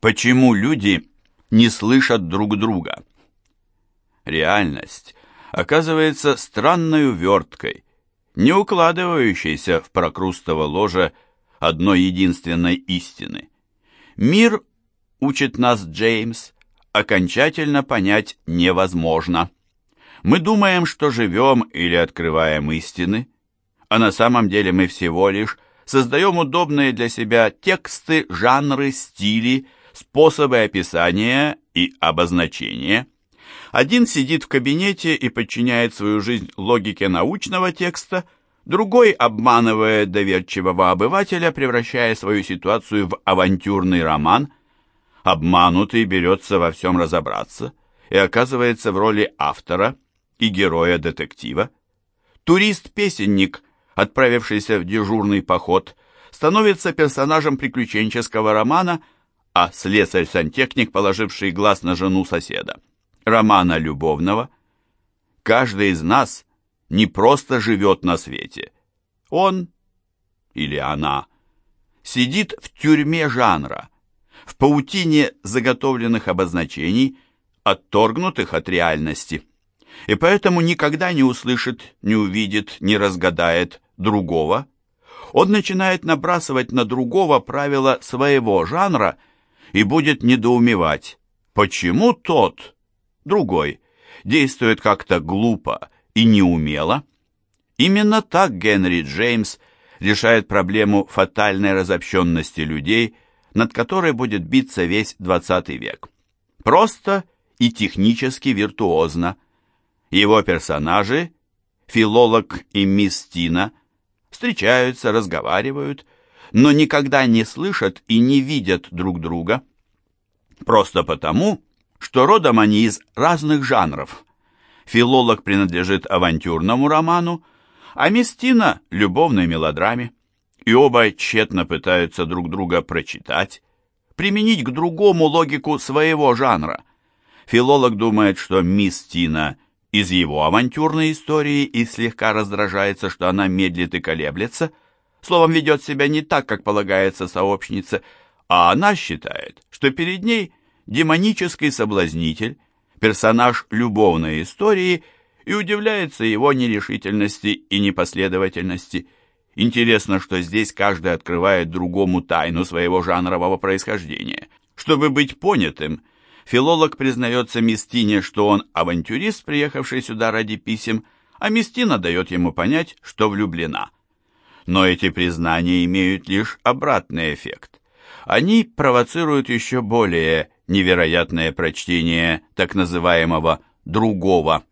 Почему люди не слышат друг друга? Реальность оказывается странной уверткой, не укладывающейся в прокрустово ложе одной единственной истины. Мир, учит нас Джеймс, окончательно понять невозможно. Мы думаем, что живем или открываем истины, а на самом деле мы всего лишь создаем удобные для себя тексты, жанры, стили, способы описания и обозначения. Один сидит в кабинете и подчиняет свою жизнь логике научного текста, другой обманывает доверчивого обывателя, превращая свою ситуацию в авантюрный роман. Обманутый берется во всем разобраться и оказывается в роли автора и героя-детектива. Турист-песенник, отправившийся в дежурный поход, становится персонажем приключенческого романа, а слесарь-сантехник, положивший глаз на жену соседа, романа любовного. Каждый из нас не просто живет на свете. Он или она сидит в тюрьме жанра, в паутине заготовленных обозначений, отторгнутых от реальности и поэтому никогда не услышит, не увидит, не разгадает другого. Он начинает набрасывать на другого правила своего жанра и будет недоумевать, почему тот, другой, действует как-то глупо и неумело. Именно так Генри Джеймс решает проблему фатальной разобщенности людей, над которой будет биться весь XX век. Просто и технически виртуозно – его персонажи, филолог и мисс Тина, встречаются, разговаривают, но никогда не слышат и не видят друг друга. Просто потому, что родом они из разных жанров. Филолог принадлежит авантюрному роману, а мисс Тина – любовной мелодраме. И оба тщетно пытаются друг друга прочитать, применить к другому логику своего жанра. Филолог думает, что мисс Тина – из его авантюрной истории и слегка раздражается, что она медлит и колеблется, словом, ведет себя не так, как полагается сообщнице, а она считает, что перед ней демонический соблазнитель, персонаж любовной истории и удивляется его нерешительности и непоследовательности. Интересно, что здесь каждый открывает другому тайну своего жанрового происхождения. Чтобы быть понятым, Филолог признается Мистине, что он авантюрист, приехавший сюда ради писем, а Мистина дает ему понять, что влюблена. Но эти признания имеют лишь обратный эффект. Они провоцируют еще более невероятное прочтение так называемого «другого».